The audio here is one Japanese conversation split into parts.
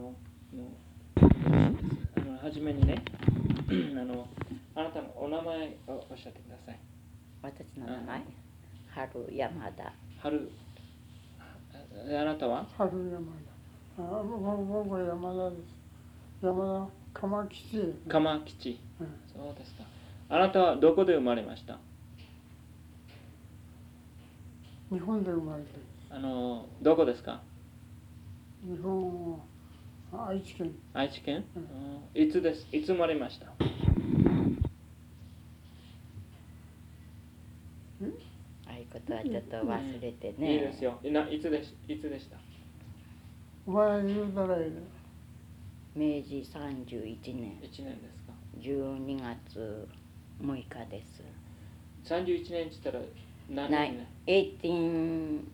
もうあの初めにね あのあなたのお名前をおっしゃってください。私の名前？春山田。春ああなたは？春山田。あ、僕僕は山田です。山田鎌吉。鎌吉。うん。そうですか。あなたはどこで生まれました？日本で生まれてる。あのどこですか？日本は愛知県。愛知県、うん。うんいつです？いつ生まれました？ああいうことはちょっと忘れていいね、ですよ。いないつでしいつでした？お前言うたらいいね。明治31年。1年ですか。12月6日です。31年って言ったら何ない。年ね18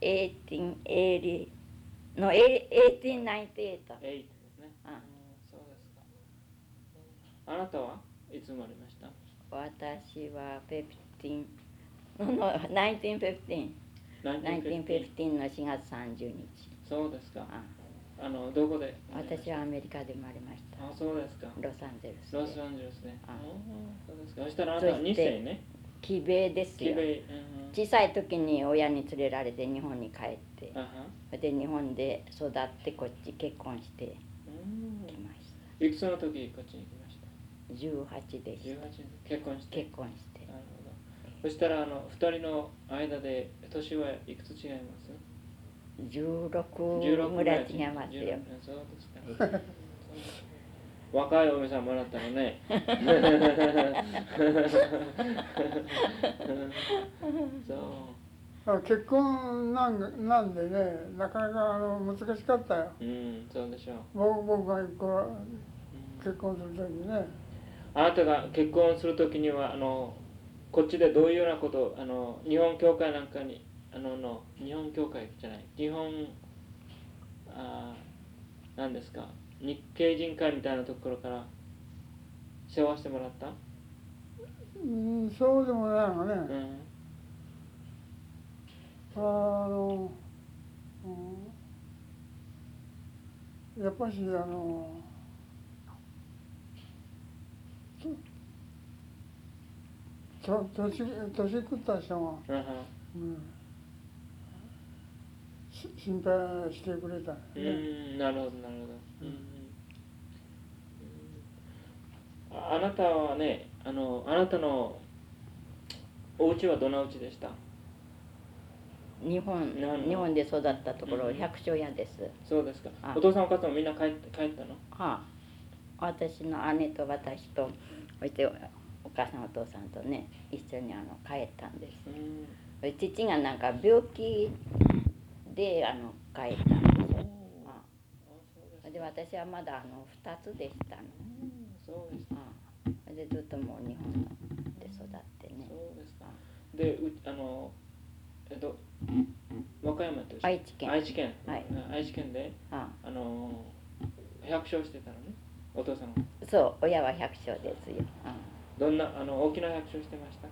1880の1898 8ですね。うん。うんそうですか。あなたはいつ生まれました？私は15 no, no, 1915 1915の4月30日。そうですか。ああのどこで？私はアメリカで生まれました。あそうですか。ロサンゼルスで。ロサンゼルスね。あうん。そうですか。そしたらあなたは2そして世ねキベですよ。小さい時に親に連れられて日本に帰って。あは。で日本で育ってこっち結婚してうん。きました。いくつの時こっちに来ました？18でし18た年結婚して？結婚して。なるほど。そしたらあの2人の間で年はいくつ違います？16ぐらい違いますよ。16そうですか 若いお嫁さんもらったのね。そう。あ結婚なんなんでね、なかなかあの難しかったよ。うんそうでしょう、僕僕が結婚する時にね。あなたが結婚するときにはあのこっちでどういうようなことあの日本教会なんかにあのの日本教会じゃない日本あー何ですか？日系人会みたいなところから世話してもらった、うん、そうでもないのね。うん、あの、うん、やっぱしあの年年食った人が、うん。心配してくれたようね、んなるほどなるほど、うんうんああなたはねあのあなたのお家はどんな家でした？日本日本で育ったところうん。百姓屋です、そうですか。あ。お父さんお母さんもみんな帰って帰ったの？はあ、私の姉と私とそしてお母さんお父さんとね一緒にあの帰ったんです。うん。父がなんか病気であの帰ったんですよ。あ。で私はまだあの2つでしたのうんそうですあでずっともう日本で育ってね。そうですか。あでうあのえっと和歌山と愛知県。愛知県、はい。うん愛知県でああ。の百姓してたのねお父さんは。そう親は百姓ですよ、あどんなあの大きな百姓してました？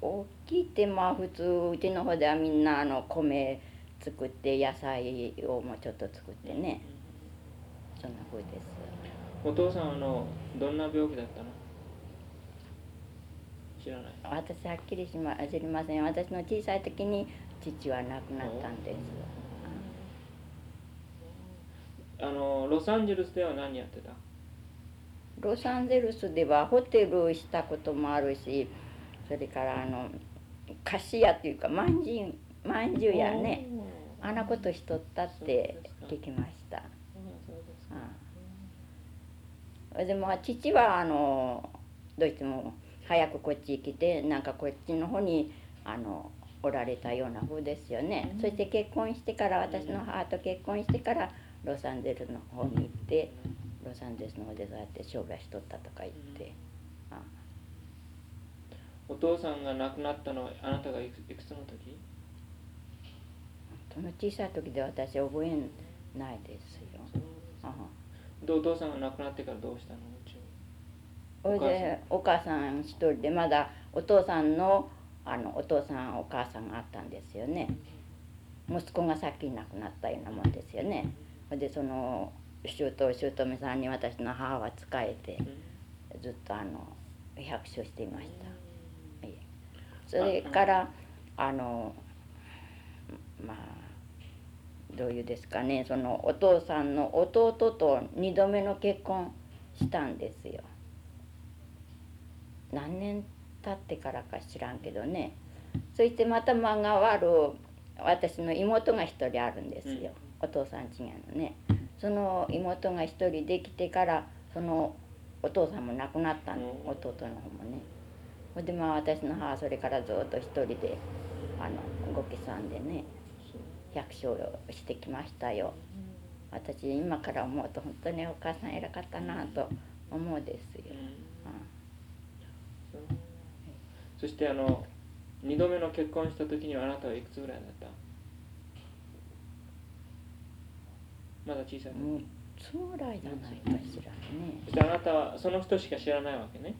大きいってまあ普通うちの方ではみんなあの米作って野菜をもうちょっと作ってね。そんな風です。お父さんはあのどんな病気だったの？知らない。私はっきりしま知りません。私の小さい時に父は亡くなったんです。あのロサンゼルスでは何やってた？ロサンゼルスではホテルしたこともあるしそれからあの菓子屋っていうかまんじゅうまんじゅう屋ね。あんなことしとったって聞きました。ああでも父はあのどうしても早くこっち来てなんかこっちの方にあのおられたような風ですよね、うん。そして結婚してから私の母と結婚してからロサンゼルスの方に行ってロサンゼルスの方でそうやって商売しとったとか言って、あお父さんが亡くなったのはあなたがいくいくつの時？その小さい時で私覚えないですよ。あでお父さんが亡くなってからどうしたの？うちそれでお母さん。一人でまだお父さんのあのお父さんお母さんがあったんですよね。息子が先に亡くなったようなもんですよね。でその姑姑さんに私の母は仕えてずっとあの百姓していました。それからあのまあどういうですかね。そのお父さんの弟と2度目の結婚したんですよ。何年経ってからか知らんけどね。そしてまた間が悪私の妹が一人あるんですよ、お父さん違いのね。その妹が一人できてからそのお父さんも亡くなったの。弟の方もね。ほんでまあ私の母それからずっと一人であのご帰参でね百姓をしてきましたよ。私今から思うと本当にお母さん偉かったなと思うですよ、そしてあの2度目の結婚した時にはあなたはいくつぐらいだった？まだ小さい6つぐらいじゃないかしらね。そしてあなたはその人しか知らないわけね。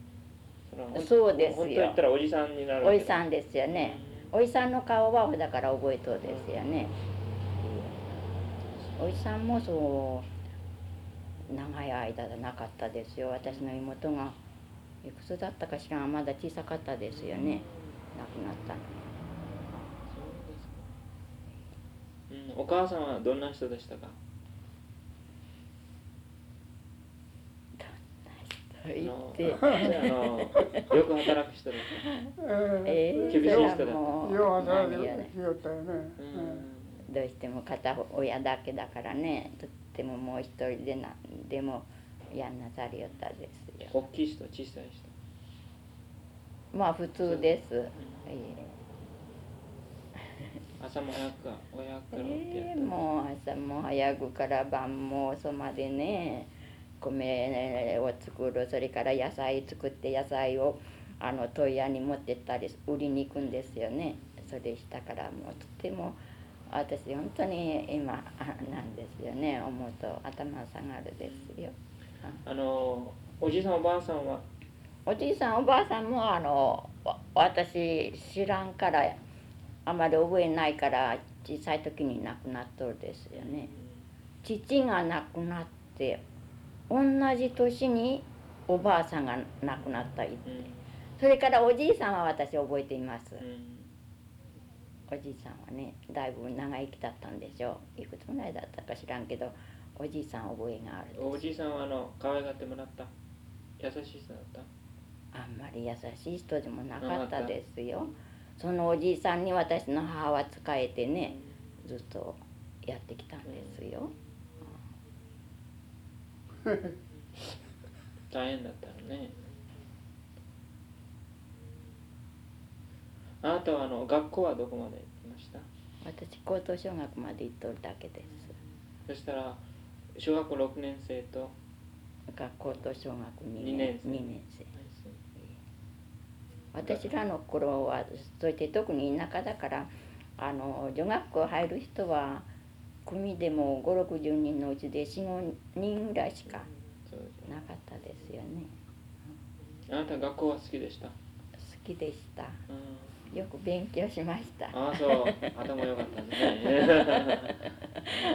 そうですよ。本当言ったらおじさんになるおじさんですよねおじさんの顔はだから覚えとうですよね。おじさんもそう長い間なかったですよ。私の妹がいくつだったかしらまだ小さかったですよね。亡くなったの。うん、お母さんはどんな人でしたか？言あのって。あのよく働く人でしええ厳しい人だった。よう働きよったよね。た、うん。どうしても片親だけだからね。とってももう一人で何でもやんなさりよったですよ。大きい人小さい人。まあ普通です、え 朝も早くか親からえもう朝も早くから晩も遅までね米を作るそれから野菜作って野菜をあの問屋に持ってったり売りに行くんですよね。それしたからもうとても私本当に今あなんですよね。思うと頭下がるですよ。あ。のおじいさんおばあさんは？おじいさんおばあさんもあのわ私知らんからあまり覚えないから小さい時に亡くなっとるですよね。父が亡くなって同じ年におばあさんが亡くなったいうん。それからおじいさんは私覚えています。うん。おじいさんはねだいぶ長生きだったんでしょう。いくつぐらいだったか知らんけどおじいさん覚えがある。おじいさんはあの可愛がってもらった？優しい人だった？あんまり優しい人でもなかったですよ。そのおじいさんに私の母は仕えてねずっとやってきたんですよ。大変だったのね。あなたはあの学校はどこまで行きました？私高等小学まで行っとるだけです。そしたら小学校6年生と学校と小学2二年年生。二年生。私らの頃はそして特に田舎だからあの女学校入る人は組でも560人のうちで45人ぐらいしかなかったですよね。あなた学校は好きでした、好きでした。うん、よく勉強しました。ああそう頭良かったね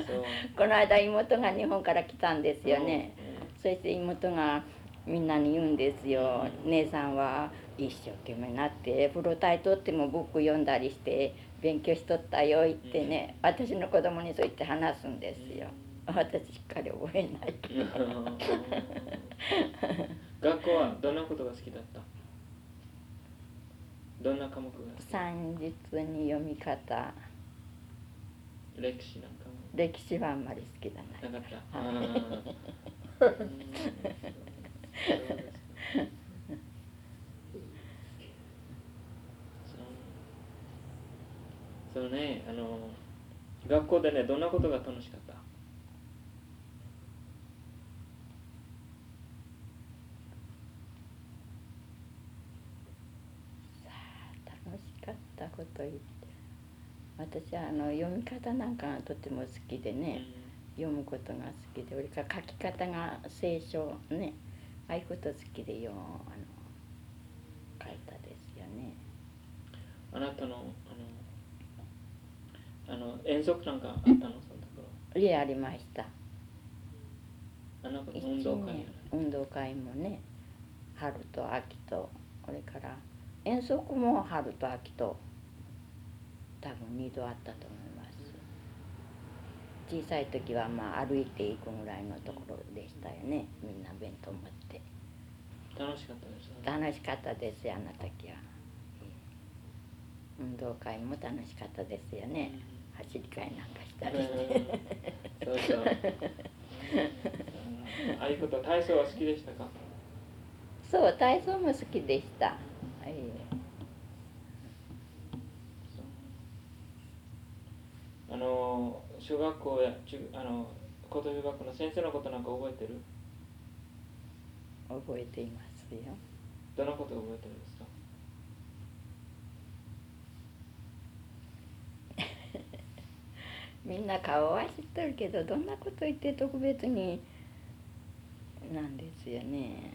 そうこの間妹が日本から来たんですよね。そして妹がみんなに言うんですよ。姉さんは一生懸命なってプロタイ取ってもブック読んだりして勉強しとったよ言ってね、私の子供にそう言って話すんですよ。私しっかり覚えない。学校はどんなことが好きだった？どんな科目が算術に読み方、歴史なんかも？歴史はあんまり好きじゃない。なかった。はい。うん。そうで そのね、あの学校でね、どんなことが楽しかった？楽しかったこと言って。私はあの読み方なんかがとても好きでね、読むことが好きでそれから書き方が聖書ねああいうこと好きでよあの書いたですよね。あなたのあの遠足なんかあったの？そのところ。家ありました。あなんか運動会運動会もね春と秋とこれから。遠足も春と秋と多分2度あったと思います。小さい時はまあ歩いていくぐらいのところでしたよね。みんな弁当持って。楽しかったですね。楽しかったですよあの時は。運動会も楽しかったですよね走り会なんかしたりして。そうそううん。ああいうこと体操は好きでしたか？そう体操も好きでした、えあの小学校や中あの高等小学校の先生のことなんか覚えてる？え覚えていますよ。どんなこと覚えてるんですかみんな顔は知ってるけどどんなこと言って特別になんですよね。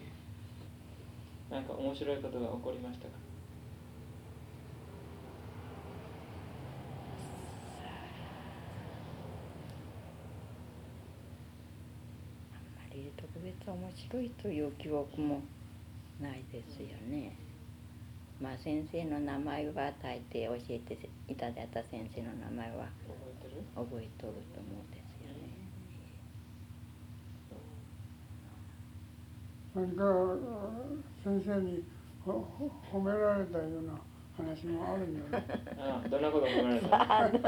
なんか面白いことが起こりましたか？あんまり特別面白いという記憶もないですよね。まあ先生の名前は大抵教えていただいた先生の名前は覚えとると思うんですよね。何か先生に褒められたような話もあるんだよね。あどんなこと褒められた？あの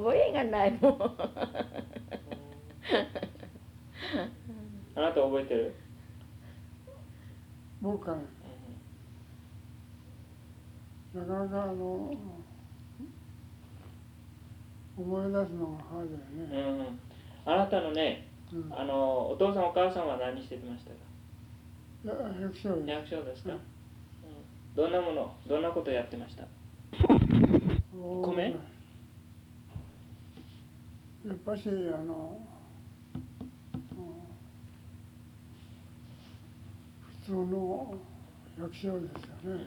覚えがないもん。あなた覚えてる、僕はねなかなかあの思い出すのがハードよね。うん。うん、あなたのねうん、あのお父さんお母さんは何してましたか？いや百姓で役所ですか、うん。うん。どんなものどんなことやってました？米？やっぱしあの、うん。普通の役所ですよね。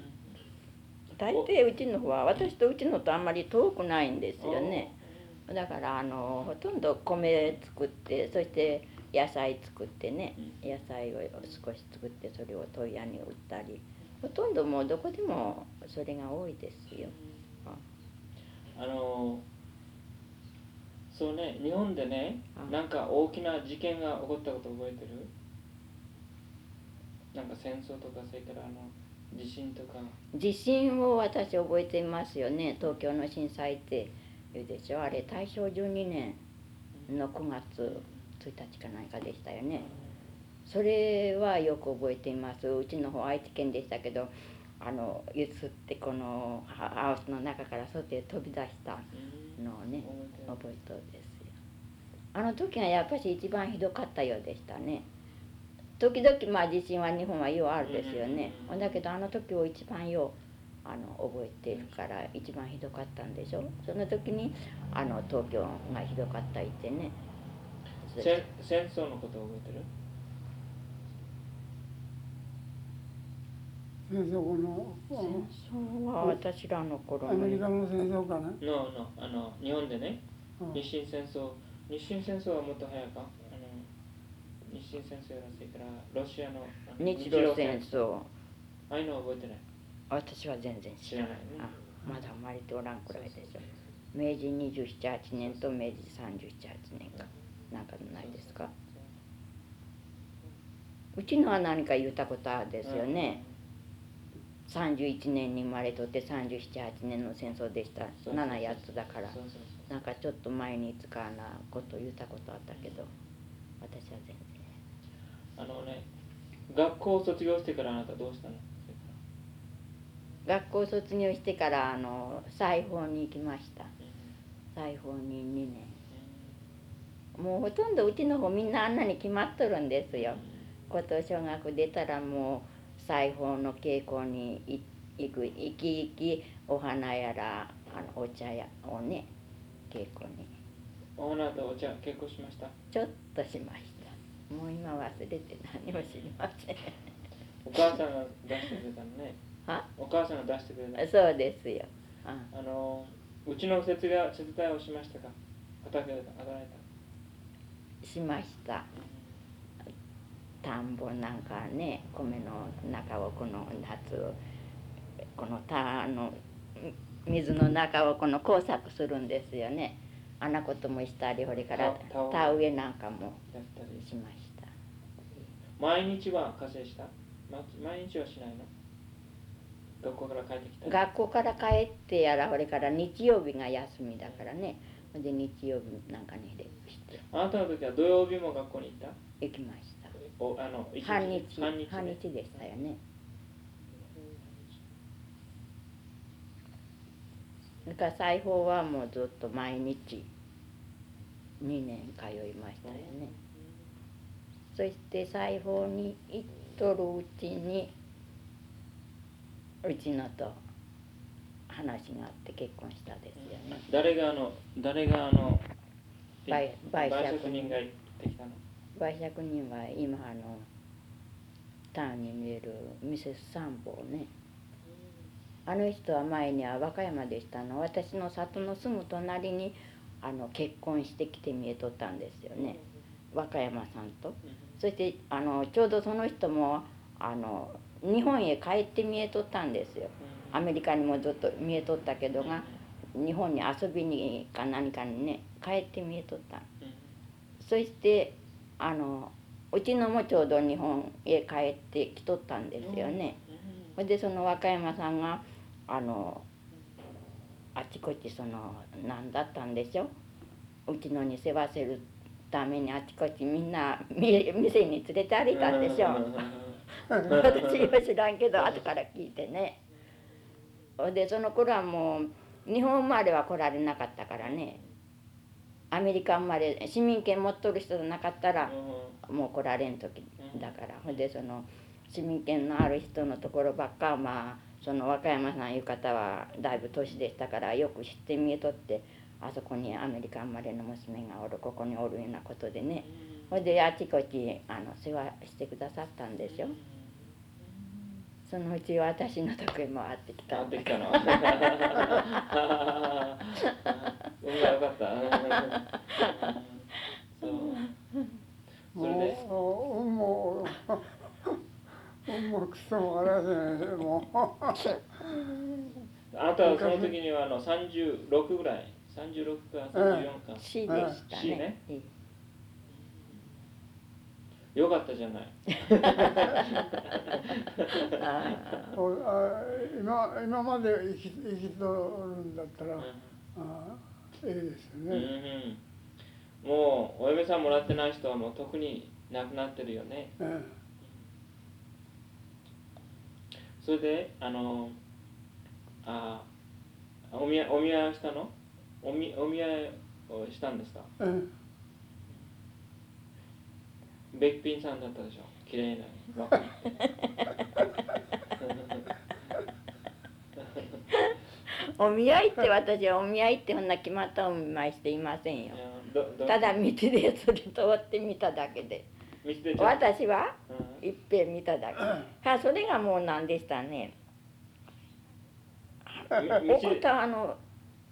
大抵うちの方は私とうちのとあんまり遠くないんですよねだからあのほとんど米作ってそして野菜作ってね野菜を少し作ってそれを問屋に売ったりほとんどもうどこでもそれが多いですよ。あのそうね日本でねうん。なんか大きな事件が起こったこと覚えてる？なんか戦争とかそれからあの地震とか。地震を私覚えていますよね東京の震災ってでしょあれ大正12年の9月1日か何かでしたよね。それはよく覚えています。うちの方愛知県でしたけどあのゆすってこのハハウスの中から外へ飛び出したうんのをね覚えてる覚えとるですよ。あの時がやっぱし一番ひどかったようでしたね。時々まあ地震は日本はようあるですよね。うん。だけどあの時を一番ようあの覚えているから一番ひどかったんでしょ？その時にあの東京がひどかった言ってね。戦戦争のこと覚えてる？戦争後の戦争は私らの頃アメリカのの戦争かね。ののあの日本でね。うん。日清戦争。日清戦争はもっと早いか。あの日清戦争やらせてからロシアの日露戦争。ああいうの覚えてない？私は全然知らないな。いね。あまだ生まれておらんくらいでしょ。明治278年と明治378年か。なんかないですか？うちのは何か言ったことあるですよね、31年に生まれとって378年の戦争でした。そうそう7やつだからなんかちょっと前に使うなこと言ったことあったけど私は全然。あのね学校を卒業してからあなたどうしたの？学校卒業してからあの裁縫に行きました。ら裁縫に2年。もうほとんどうちの方みんなあんなに決まっとるんですよ。高等小学出たらもう裁縫の稽古にい行く。行き行きお花やらあのお茶やをね稽古に。お花とお茶結婚しました？ちょっとしました。もう今忘れて何も知りません。お母さんが出してくれたのね。はお母さんが出してくれたそうですよ。あ。あのうちの手伝い手伝いをしましたか？畑で働いた。しました。田んぼなんかね米の中をこの夏この田あの水の中をこの工作するんですよね。あんなこともしたりほれから田植え。なんかもやったりしました。毎日は稼いした？ま毎日はしないの？学校から帰ってきた学校から帰ってやらほれから日曜日が休みだからね。ほんで日曜日なんかにレップして。あなたの時は土曜日も学校に行った？行きました。おあの一半日半日半で日でしたよね。だから裁縫はもうずっと毎日2年通いましたよね。そして裁縫に行っとるうちにうちのと話があって結婚したですよね。誰があの誰があの売売借借人。が行ってきたの？売借人は今あのタウンに見えるミセス三宝ね。あの人は前には和歌山でしたの。私の里のすぐ隣にあの結婚してきて見えとったんですよね。和歌山さんと。そしてあのちょうどその人もあの日本へ帰って見えとったんですよ。アメリカにもずっと見えとったけどが日本に遊びにか何かにね帰って見えとった。そしてあのうちのもちょうど日本へ帰ってきとったんですよね。ほんでその和歌山さんがあのあちこちその何だったんでしょ？うちのに世話するためにあちこちみんなみ店に連れて歩いたんでしょ？私は知らん。けど後から聞いてね。ほん。でその頃はもう日本生まれは来られなかったからねアメリカ生まれ市民権持っとる人じゃなかったらもう来られん。時だからほん。でその市民権のある人のところばっかまあその和歌山さん。いう方はだいぶ年でしたからよく知って見えとってあそこにアメリカ生まれの娘がおるここにおるようなことでね。ほんであちこちあの世話してくださったんでしょそのうち私のとこへ回ってきた。んだ回ってきたの。運が良かったそう。それで？もう運も運もクソもあらせないでもうあなたはその時にはあの36ぐらい36か34か C でした C ねね。えよかったじゃない。あおあ今今まで生き生きとるんだったら、あいいですようんね。うん。もうお嫁さんもらってない人はもう特に亡くなってるよね。えそれであのあお見合いお見合いをしたの？お見お見合いをしたんですか？ええべっぴんさんだったでしょ？綺麗な。若 いお見合いって私はお見合いってそんな決まったお見舞いしていませんよ。ただ道でそれ通ってみただけで。私は？とうん。いっぺん見ただけ。はそれがもう何でしたね。みお方あの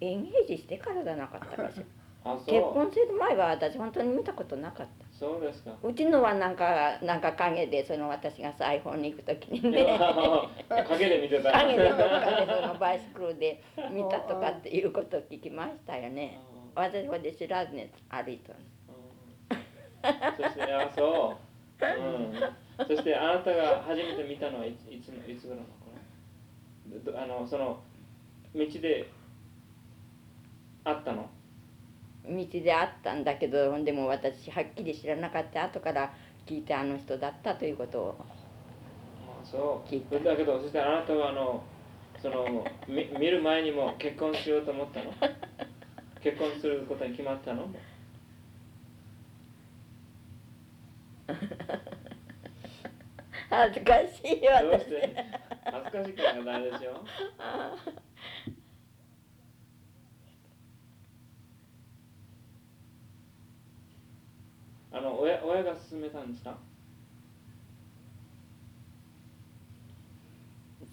エンゲージしてからじゃなかったかしらあ結婚する前は私本当に見たことなかった。そうですか。うちのはなんかなんか影でその私が裁縫に行く時にね。影で見てた。影でどっかでそのバイスクルで見たとかっていうことを聞きましたよね。私はで知らずに歩いとるうん。そしてあそう、うん、そしてあなたが初めて見たのはいついつのいつ頃の頃？どあのその道で会ったの？道で会ったんだけどでも私はっきり知らなかった後から聞いてあの人だったということをあそう。聞いた。だけどそしてあなたはあのそのみ見る前にも結婚しようと思ったの？結婚することに決まったの？恥ずかしいよ私。どうして？恥ずかしいからないでしょ？あの親親が勧めたんですか？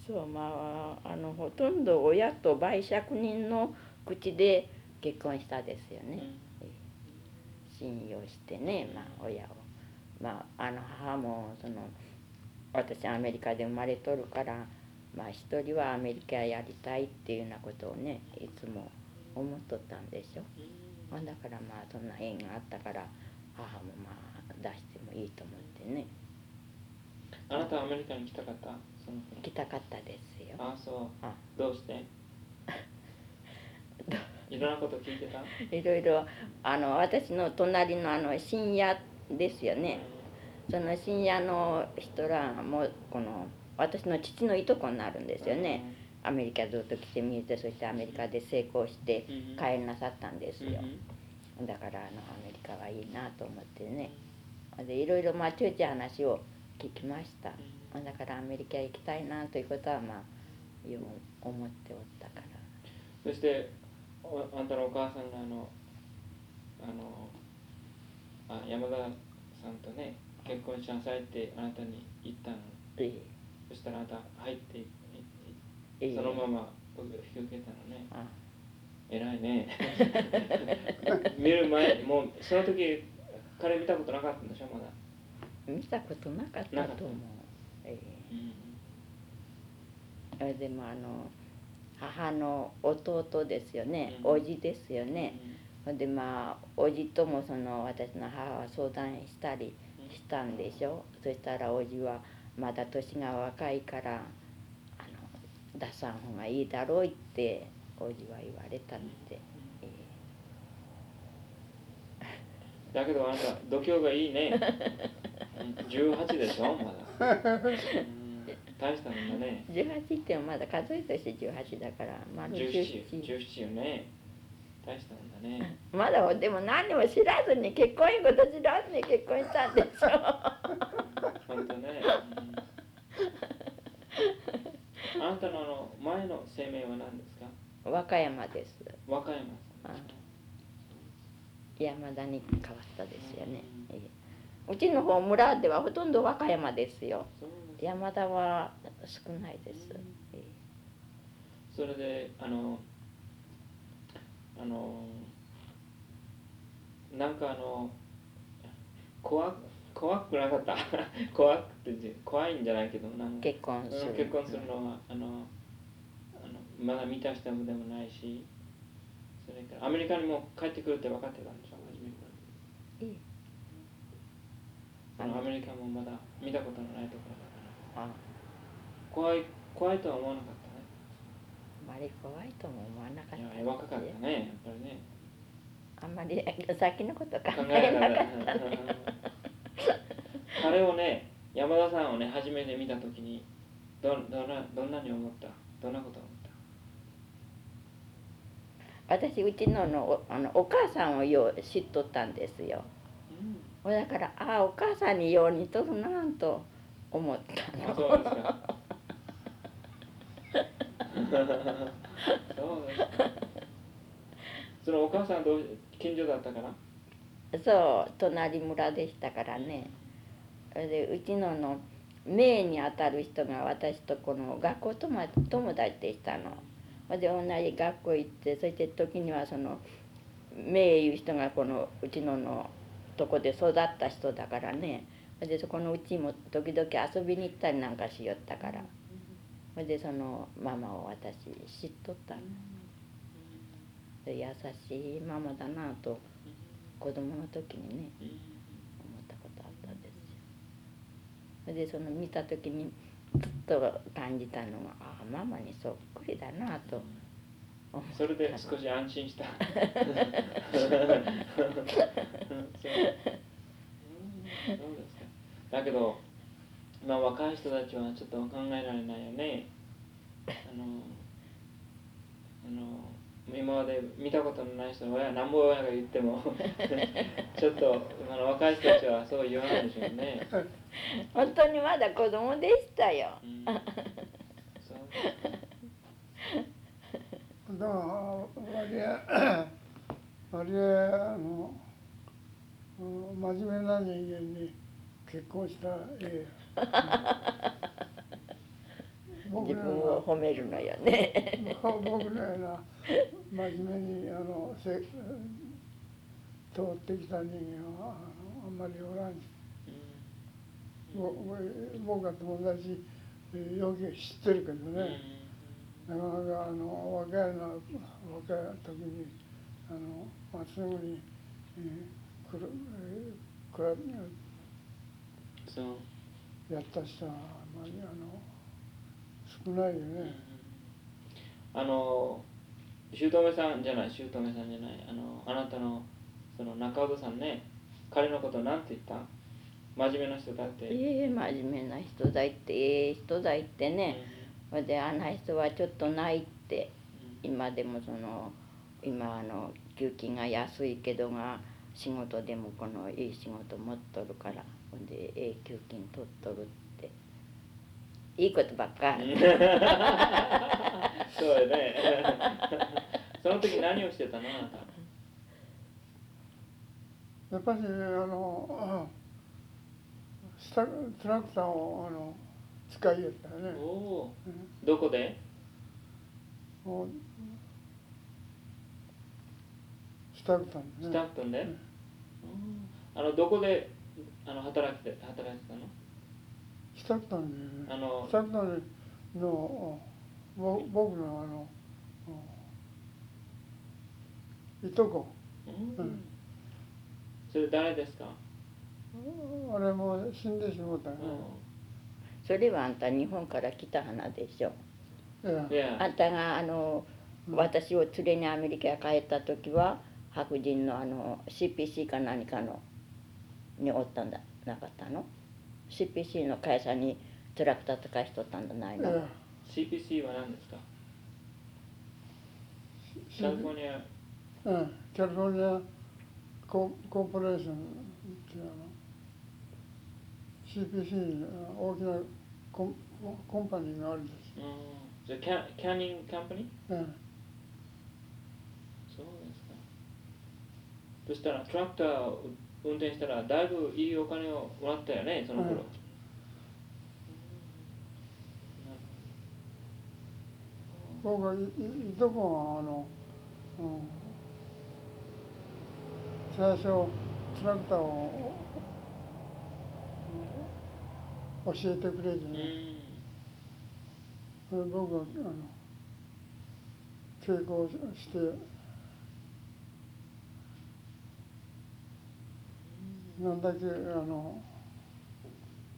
そうまああのほとんど親と売借人の口で結婚したですよね、うん。信用してね、まあ、親を。まああの母もその私アメリカで生まれとるからまあ一人はアメリカやりたいっていうようなことをねいつも思っとったんでしょ。まあだからまあそんな縁があったから母もまあ出してもいいと思ってね。あなたはアメリカに来たかった？その頃来たかったですよ。あそう。あ。どうして？いろんなこと聞いてた？いろいろ。あの私の隣のあの深夜ですよね。その深夜の人らもこの私の父のいとこになるんですよね。アメリカずっと来てみてそしてアメリカで成功してうん。帰りなさったんですよ。うんだからあのアメリカはいいなと思ってね。でいろいろまあちょいち話を聞きました。だからアメリカへ行きたいなということはまあ思っておったから。そしておあんたのお母さんがあのあのあ山田さんとね結婚しなさいってあなたに言ったの。ええ。そしたらあなた入ってそのまま引き受けたのね。あ偉いね。見る前にもうその時彼見たことなかったんでしょまだ、見たことなかったと思う、ええ。それでもあの母の弟ですよね、うんおじですよね、ほんでまあおじともその私の母は相談したりしたんでしょ。そしたらおじはまだ年が若いからあの出さん方がいいだろうっておじは言われたって、えだけどあなた度胸がいいね。うん18でしょまだ、うん。大したもんだね。え18ってまだ数えとして18だから丸17 17よ。ね。大したもんだね。まだでも何も知らずに結婚いうこと知らずに結婚したんでしょ本当ね、うん。あなたのあの前の生命は何ですか？和歌山です。和歌山山田に変わったですよね、ええ。うちの方村ではほとんど和歌山ですよ。山田は少ないです、ええ。それであのあのなんかあの怖怖くなかった？怖くて怖いんじゃないけどなんか。結婚するうん結婚するのは。あのまだ満たしたもでもないしそれからアメリカにも帰ってくるって分かってたんでしょ初めから。ええ。あのアメリカもまだ見たことのないところだから。あ怖い怖いとは思わなかっあまり怖いとも思わなかったいや若かったねやっぱりね。あんまり先のこと考考ええなかっったたね彼をね山田さんをね初めて見た時にどどんなどんなに思った？どんなことを思った？私うちののおあのお母さんをよう知っとったんですよ。ほだからああお母さんによう似とるなぁと思ったあの そうですか。そのお母さんどう近所だったかな？そう隣村でしたからね。でうちのの名にあたる人が私とこの学校友達でしたの。で同じ学校行ってそして時にはその名いう人がこのうちののとこで育った人だからね。でそこのうちも時々遊びに行ったりなんかしよったから。ほんでそのママを私知っとったの。優しいママだなと子供の時にね思ったことあったんですよ。それでその見た時にずっと感じたのがああママにそっくりだなと。それで少し安心した。だけどまあ若い人たちはちょっと考えられないよね。あのあの今まで見たことのない人の親なんぼ親が言っても ちょっとあの若い人たちはそう言わないでしょうね、本当にまだ子供でしたよ。うん、そうだから割合 割合あのうん真面目な人間に結婚した らええ自分を褒めるのよね。僕のような真面目にあのせ通ってきた人間はあんまりおらん。僕は友達えよく知ってるけどね、なかなかあの若いの若い時にあのまっすぐに、えー、くる、えー、くらそうやった人はあまりあの少ないよね。あの姑さんじゃない姑さんじゃないあのあなたのその中尾さんね彼のことなんて言った真面目な人だって、ええ真面目な人だいってええ人だいってねそれであんな人はちょっとないって今でもその今あの給金が安いけどが仕事でもこのいい仕事持っとるからほんでええ給金取っとるっていいことばっかり そうやね。その時何をしてたのあなた？やっぱりあのスタトラクターをあの使いやったよね。おおうん。どこで？スタクタースね。タあのどこで？あの働いて働いてたの？スタあのスタのぼ僕のあのいとこ。うん。うん。それ誰ですか、あれもう死んでしもうたよね。それはあんた日本から来た花でしょ？えいやあんたがあのうん。私を連れにアメリカへ帰った時は白人のあの CPC か何かのにおったんだなかったの？CPC の会社にトラクターとかしとったんじゃないえの、CPC は何ですか？えカリフォルニアうん、キャリフォルニアココーポレーションっていうあの CPC の大きなコンコンパニーがあるんです。うんじゃあキャキャニングカンパニーえそうですかそしたらトラクターを運転したらだいぶいいお金をもらったよねその頃、うん僕はいいいとこはあの、うん、最初トラクターを、うん教えてくれてうん。ね、それで僕はあの稽古して。なんだけあの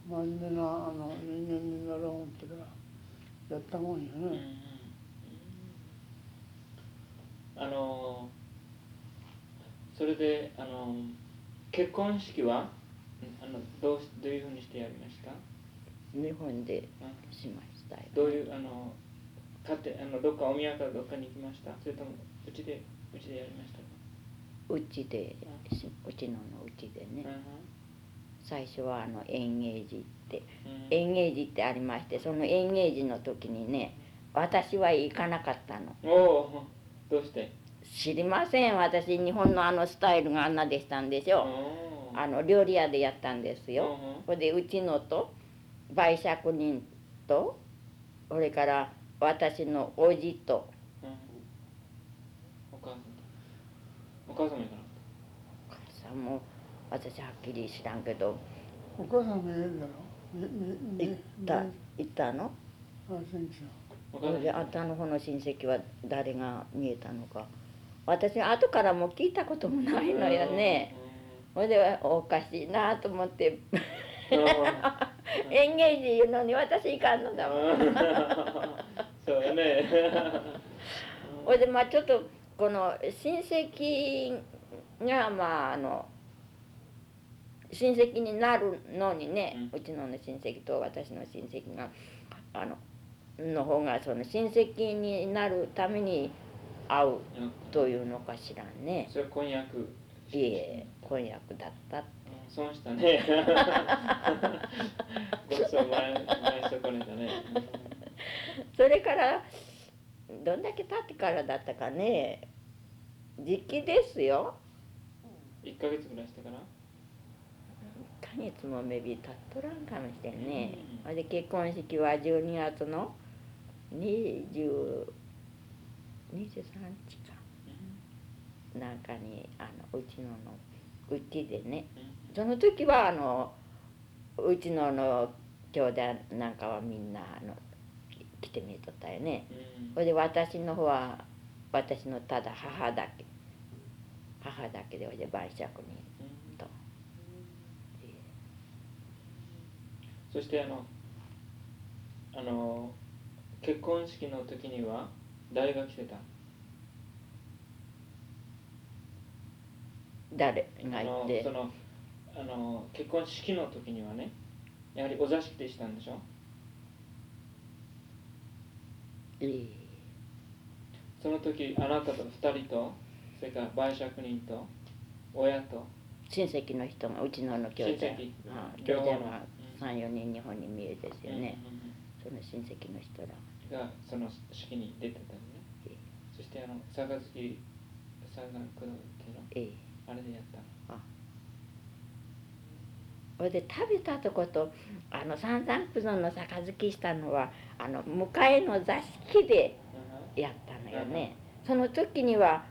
真面目なあの人間になろう思ってからやったもんようんうん。ね。あのそれであの結婚式はあのどうしどういうふうにしてやりました？日本でうんしましたよどういうあの家庭あのどっかお宮かどっかに行きました？それともうちでうちでやりましたか？うちでしうちののうちでね。う最初はあの演芸寺って。んうん。演芸寺ってありましてその演芸寺の時にね私は行かなかったの。おおどうして？知りません。私日本のあのスタイルがあんなでしたんでしょおー。あの料理屋でやったんですよ。うんでうちのと売借人とそれから私のおじと。うん。お母さんと。お母さんも行かなかお母さんも私はっきり知らんけど。お母さんもいるだろ行った行ったの？それあんたの方の親戚は誰が見えたのか。私後からも聞いたこともないのよね。それでおかしいなと思って演芸寺言うのに私行かんのだもん。うんそうやね。それでまあちょっとこの親戚がまああの親戚になるのにね、うちの親戚と私の親戚があのの方がその親戚になるために会ううんというのか知らんね。それ婚約いえ婚約だったうん 損したね。ごちそう前前そこねだね。それからどんだけ経ってからだったかね。時期ですよ。1ヶ月ぐらいしてから？1ヶ月もメビ経っとらんかもしれんね。うん。で結婚式は12月の20 23日？かなんかにあのうちののうちでね。その時はあのうちのの兄弟なんかはみんなあの来てみとったよね。それで私の方は私のただ母だけ。母だけでほいで晩酌にと。そしてあのあの結婚式の時には誰が来てた？誰があいて。のそのあの結婚式の時にはねやはりお座敷でしたんでしょ？ええ。その時あなたと二人とそれから売借人と親と親戚の人がうちのの兄弟。あ兄両方の。弟が34人日本に見えるですよね、うんうんうん。その親戚の人ら。がその式に出てたのね。ええ。そしてあの杯杯っていうのええあれでやったのそれで食べたとことあの三山九蔵の杯したのはあの向かいの座敷でやったのよね、その時には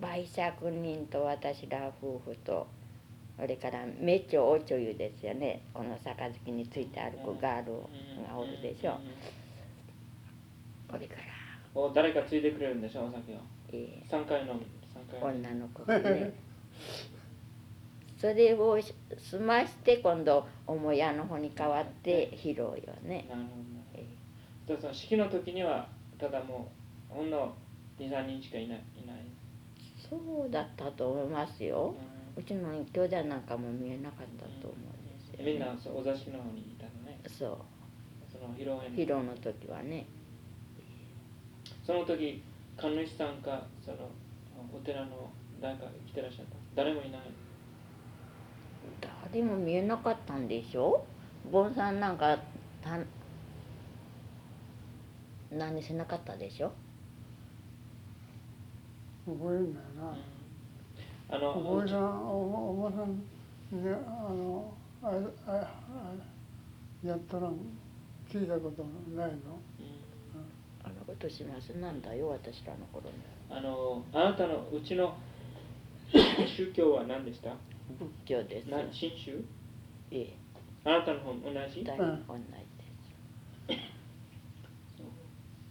売借人と私ら夫婦とそれからめっちょおちょゆですよね。この杯について歩くガールがおるでしょ。これから、お誰かついてくれるんでしょお酒を。え3回飲む。3ー回女の子がね それを済まして今度母屋の方に変わって披露よね、なるほどその式の時にはただもうほんの23人しかいないいない、ーそうだったと思いますよ。うちの兄弟なんかも見えなかったと思うんですよ、ね、みんなお座敷の方にいたのね。そう。その披露宴披露の時はね。その時神主さんかそのお寺の誰か来てらっしゃった？誰もいない誰も見えなかったんでしょ？盆さんなんかた何せなかったでしょ？覚えんだよな。あのお坊さんおおばさんにあのあああやったら聞いたことないの？うん。あのことします。なんだよ私らの頃にあのあなたのうちの宗教は何でした？仏教です。よな新宗ええ。あなたの方同じ？大うん。同じです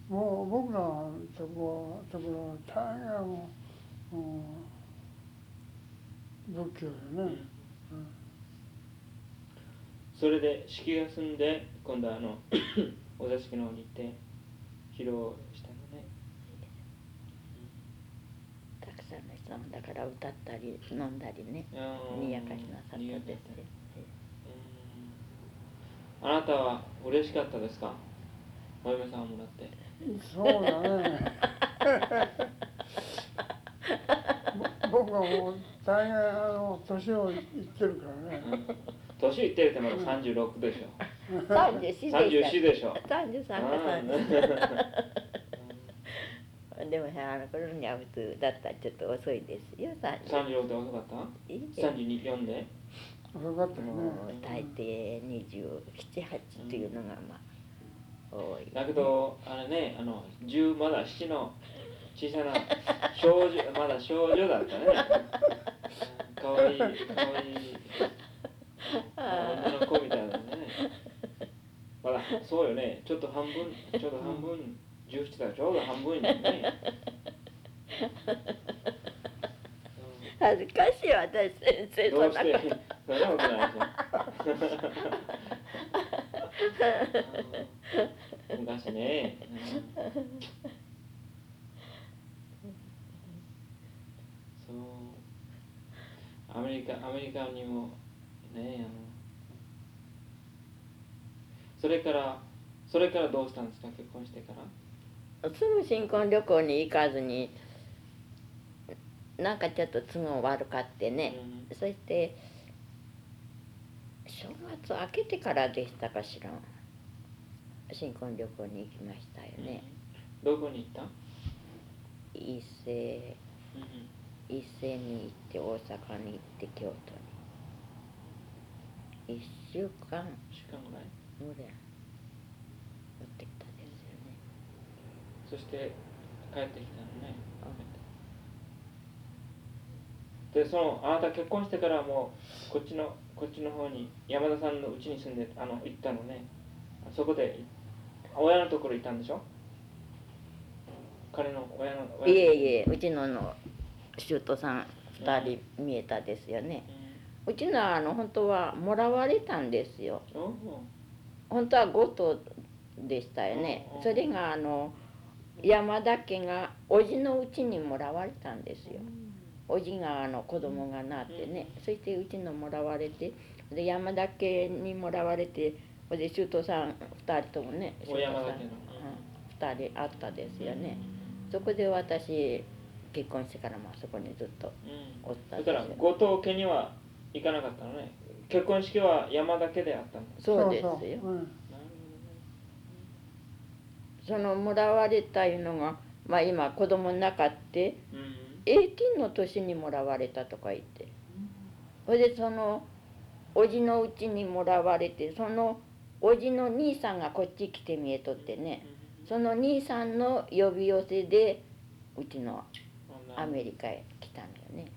もう僕らのとこはところは大概もう、うん、仏教ようん。ね、それで式が済んで今度はあの お座敷の方に行って披露したのねたくさんだから歌ったり飲んだりねうん。にやかしなさったですようん。あなたは嬉しかったですか？お嫁さんをもらって。そうだね。ぼ僕はもう大概あの年をいってるからね。うん。年いってるってまだ36でしょ。34でした。34でしょ。33かうん。30でもあの頃には普通だったらちょっと遅いですよ。30 36で遅かった？いいえ34で？遅かったよもね。う大抵278っていうのがまあ多い。だけどあれねあの10まだ7の小さな少女 まだ少女だったね。かわいいかわいい女の子みたいなね。まだそうよね。ちょっと半分ちょうど半分17だちょうど半分だよね、恥ずかしい私先生うん、どうしてそんなことない。ですよ昔ね、うん。そう。アメリカアメリカにもねあのそれからそれからどうしたんですか？結婚してから？すぐ新婚旅行に行かずになんかちょっと都合悪かってね、うん。そして正月明けてからでしたかしら。新婚旅行に行きましたよね、どこに行った、伊勢。うん伊勢に行って大阪に行って京都に。1週間。週間ぐらいぐらい持ってきたですよねそして帰ってきたのね。で。そのあなた結婚してからもうこっちのこっちの方に山田さんの家に住んであの行ったのね。そこで親のところ行ったんでしょ？彼の親の親の。いえいえうちのの舅さん2人見えたですよね。うちのはあの本当はもらわれたんですよ。うん。お本当は5頭でしたよね。うんそれがあの山田家が叔父のうちにもらわれたんですよ。叔父があの子供がなってね。そしてうちのもらわれて。で山田家にもらわれて。それで舅さん2人ともねお山田家の。2人あったですよね。そこで私結婚してからまあそこにずっとうん。おっただからんですよ。後藤家には行かなかったのね。結婚式は山田家であったの。そうですよ。そう。うんそのもらわれたいうのがまあ今子供なかってうん。18の年にもらわれたとか言って。それでその叔父のうちにもらわれてその叔父の兄さんがこっち来て見えとってね。その兄さんの呼び寄せでうちのアメリカへ来たんだよね。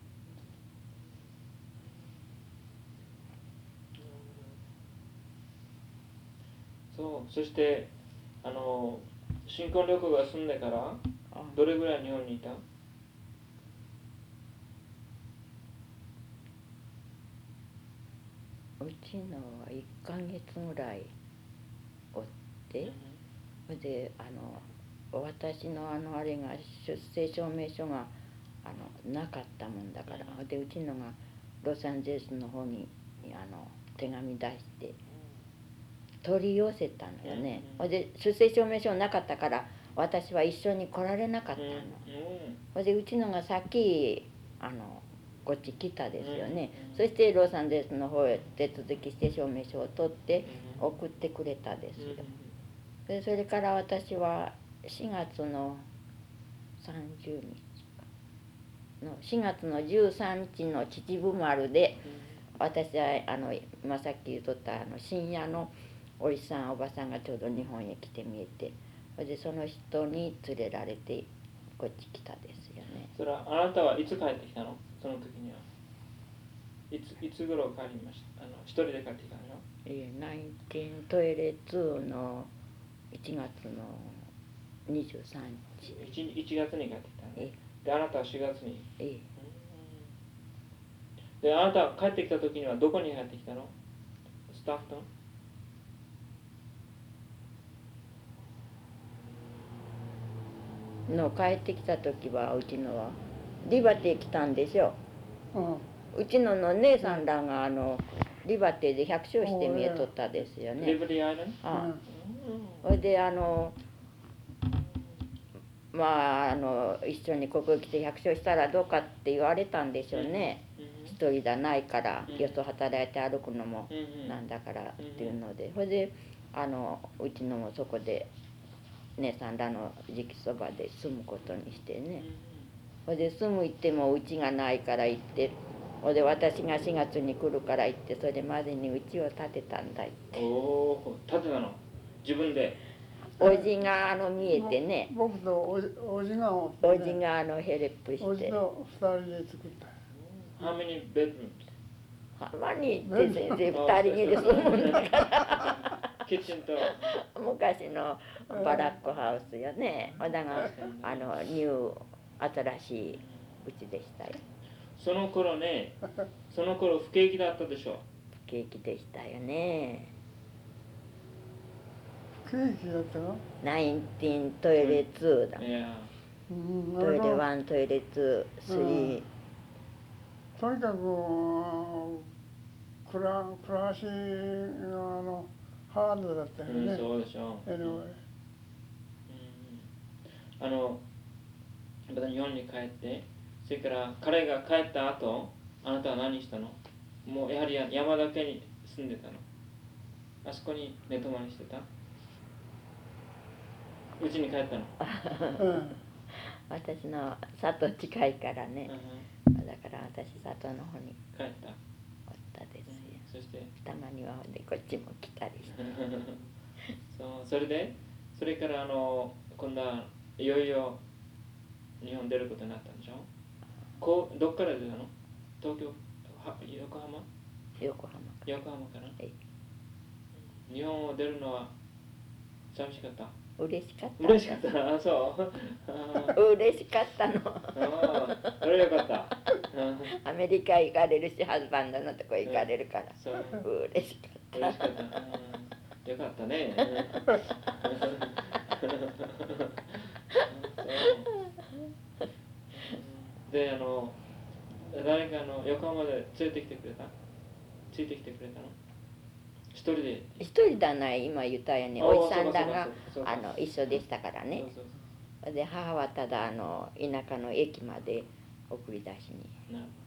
そう。そしてあの新婚旅行が済んでからあ。どれぐらい日本にいた？うちのは1ヶ月ぐらいおってそれであの私のあのあれが出生証明書があのなかったもんだからそれでうちのがロサンゼルスの方にあの手紙出して取り寄せたのよね。うんで出生証明書なかったから私は一緒に来られなかったの。うんうん。でうちのが先あのこっち来たですよね。うんそしてロサンゼルスの方へ手続きして証明書を取ってうん送ってくれたですよ。うんでそれから私は4月の30日か。の4月の13日の秩父丸で私はあの今さっき言っとったあの深夜のおじさんおばさんがちょうど日本へ来て見えてそれでその人に連れられてこっち来たですよね。それはあなたはいつ帰ってきたの？その時には。いついつ頃帰りました？あの一人で帰ってきたのよ。ええ19トイレ2の1月の23日。1, 1月に帰ってきたのえねであなたは4月に？ええ。であなた帰ってきた時にはどこに帰ってきたの？スタッフトンの帰ってきた時はうちのは。リバティ来たんでしょうん。うちのの姉さんらがあのリバティで百姓して見えとったですよリねブリーアイランあそれであのまああの一緒にここへ来て百姓したらどうかって言われたんでしょうね。一人だないからうん。よそ働いて歩くのもうんなんだからっていうので。それであのうちのもそこで姉さんらの直そばで住むことにしてね。それで住む行ってもうちがないから行ってそれで私が4月に来るから行ってそれまでにうちを建てたんだいおおー建てたの？自分で？おじがあの見えてね。僕とおじおじがおっておねじがあのヘレップして。おじと二人で作った。How many bedrooms? 浜に行って先生2人にで住むんだかキッチンと。ら昔のバラックハウスよね。だがあのニュー新しいうちでしたよ。その頃ね その頃不景気だったでしょ。不景気でしたよね。ケーキだった？の19トイレ2だ。いや。うん。トイレあの1トイレ2、3とにかく暮ら暮らしがあのハードだったようんね、そうでしょ。う anyway うん。あのまた日本に帰ってそれから彼が帰った後あなたは何したの？もうやはり山田家に住んでたの。あそこに寝泊まりしてた？うちに帰ったの、うん。私の里近いからね。うん。だから私里の方に。帰った、そして？たまにはほんでこっちも来たりして。そうそれで？それからあの今度はいよいよ日本出ることになったんでしょ？こうどっから出たの？東京は横浜？横浜横浜かな、い。日本を出るのは寂しかった？嬉しかった。嬉しかった。あそう。あ 嬉しかったの。あそれよかった。う んアメリカ行かれるしハズバンドのとこ行かれるから。嬉しかった。嬉しかった。うんよかったね。であの誰かあの横浜で連れてきてくれた？ついてきてくれたの？一人で？一人だない今言ったようにあおじさんらがあの一緒でしたからね。そうそうで母はただあの田舎の駅まで送り出しに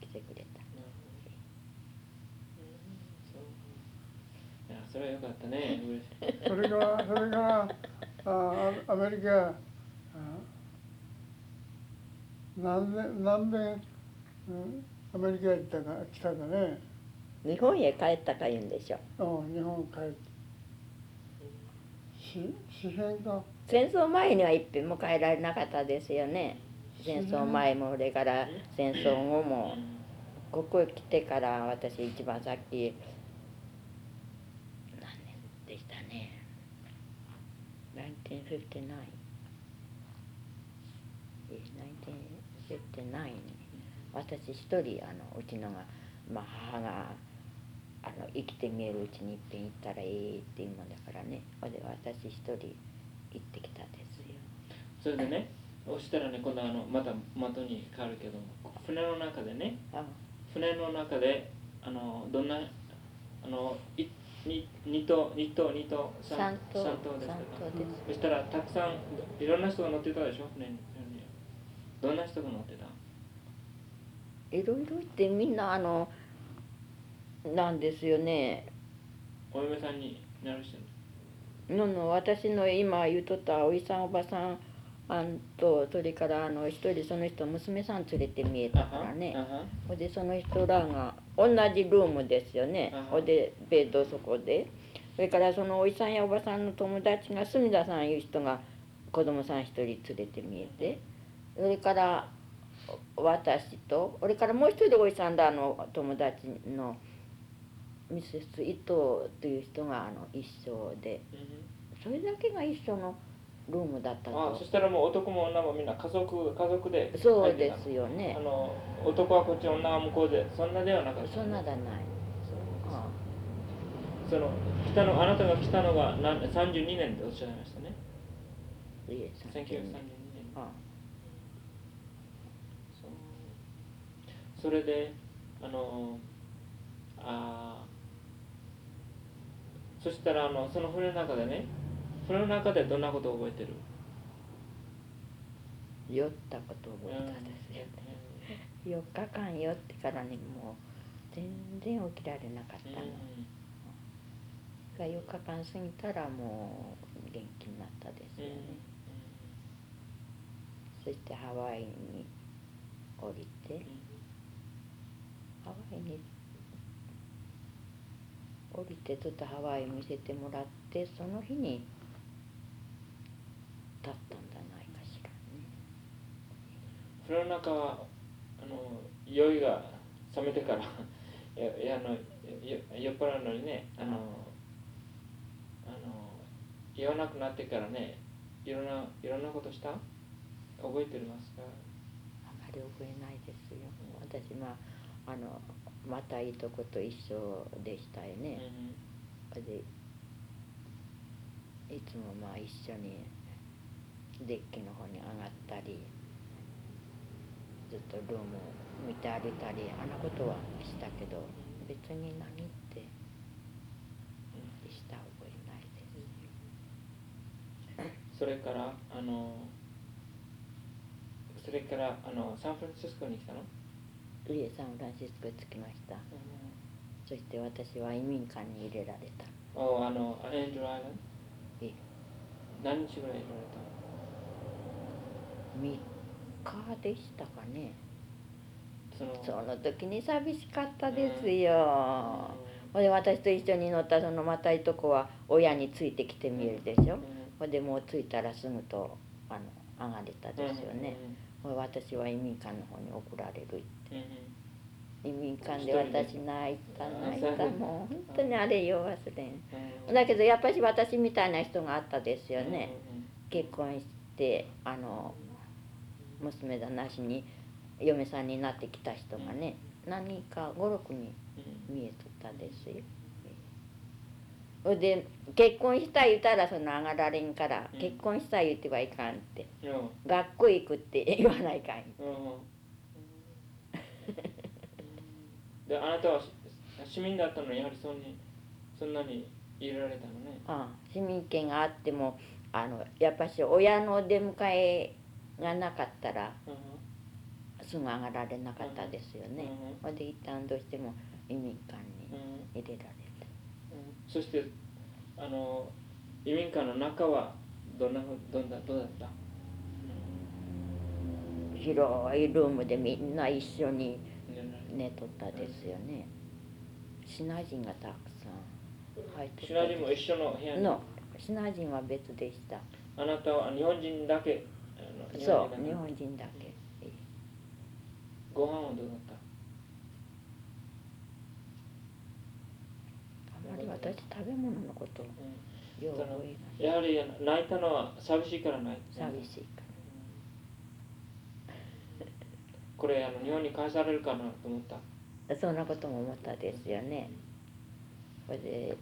来てくれた。そういやそれはよかったね。それからそれからあアメリカあ何年何年、うん、アメリカ行ったか来たかね、日本へ帰ったか言うんでしょ。うん、日本帰っ戦争前には一遍も帰られなかったですよね。戦争前もそれから戦争後もここへ来てから私一番さっき何年でしたね。1959え1959私一人あのうちのが、まあ、母があの生きて見えるうちにいっぺん行ったらいいっていうもんだからね。ほんで私一人行ってきたですよ。それでねそしたらね今度あのまた的に変わるけども船の中でねあ船の中であのどんなあのいに二頭二頭二頭三頭三頭ですか？三頭です。そしたらたくさんいろんな人が乗ってたでしょ？船にどんな人が乗ってた？いろいろってみんなあのなんですよね。お嫁さんになる人の？の私の今言うとったおいさんおばさんあんとそれからあの一人その人娘さん連れて見えたからね。ほんでその人らが同じルームですよね。ほんでベッドそこで。それからそのおいさんやおばさんの友達が住田さんいう人が子供さん一人連れて見えて。それから私とそれからもう一人おいさんらの友達のミセス伊藤という人があの一緒で。うん。それだけが一緒のルームだったと。あそしたらもう男も女もみんな家族家族で。そうですよね。あの男はこっち女は向こうで。そんなではなかった。そんなだない。そうあその来たのあなたが来たのが何32年っておっしゃいましたね。あいえ1932年。あそれであのあーそしたらあのその船の中でね船の中でどんなことを覚えてる？酔ったことを覚えたですよ。ね4日間酔ってからにもう全然起きられなかったの、が4日間過ぎたらもう元気になったですよね、そしてハワイに降りてハワイに降りてちょっとハワイ見せてもらってその日に立ったんじゃないかしらね。船の中はあの酔いが冷めてからい やいやあのよ酔っ払うのにねあのあの酔わなくなってからねいろんないろんなことした？覚えてますか？あまり覚えないですよ。私まああのまたいとこと一緒でしたよね、でいつもまあ一緒にデッキの方に上がったりずっとルームを見て歩いたりあんなことはしたけど別に何ってした覚えないです。それからあのそれからあのサンフランシスコに来たの、いえサンフランシスコへ着きました。そして私は移民館に入れられた。おあのエンジェルアイランドええ。何日ぐらいいられ3日でしたかね。たの。そそのの時に寂しかったですよ、ほんで私と一緒に乗ったそのまたいとこは親についてきて見えるでしょ、ほんでもう着いたらすぐとあの上がれたですよね、私は移民館の方に送られるって。移民館で私泣いたあ泣いたもう本当にあれよ忘れん。うん。だけどやっぱし私みたいな人があったですよね、うん結婚してあの娘だなしに嫁さんになってきた人がね何人か56人うん見えとったですよ。で結婚した言うたらその上がられんから、うん。結婚した言ってはいかんって。うん。うん学校行くって 言わないかん。うんであなたはし市民だったのにやはりそんにそんなに入れられたのね。ああ市民権があってもあのやっぱし親の出迎えがなかったらうんすぐ上がられなかったですよね。ほいで一旦どうしても移民館にうんうん。入れられて。うんそしてあの移民館の中はどんなどんなどうだった？広いルームでみんな一緒にうん寝とったですよね。シナ人がたくさん入ってシナ人も一緒の部屋に？のシナ人は別でした。あなたは日本人だけ？そう日本人だけ。ご飯はどうだった？あまり私食べ物のことをうよう覚えんやはり泣いたのは寂しいから泣いた。寂しいかこれあの日本に返されるかなと思った。ら。そんなことも思ったですよね。それで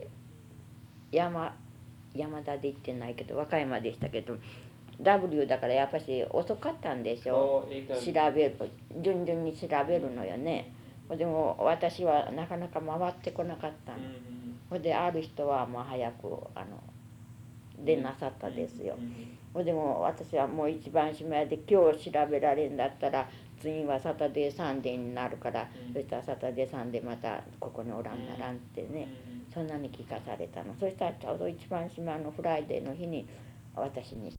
山山田で行ってないけど和歌山でしたけど W だからやっぱし遅かったんでしょ。調べる順々に調べるのよね。でも私はなかなか回ってこなかったのうん。うんほいである人はまあ早くあの出なさったですよ。う。んでも私はもう一番締めで今日調べられんだったら次は Saturday Sunday になるから、うん。そしたら Saturday Sunday またここにおらんならんってうんね、そんなに聞かされたの。そしたらちょうど一番締めの Friday の日に私に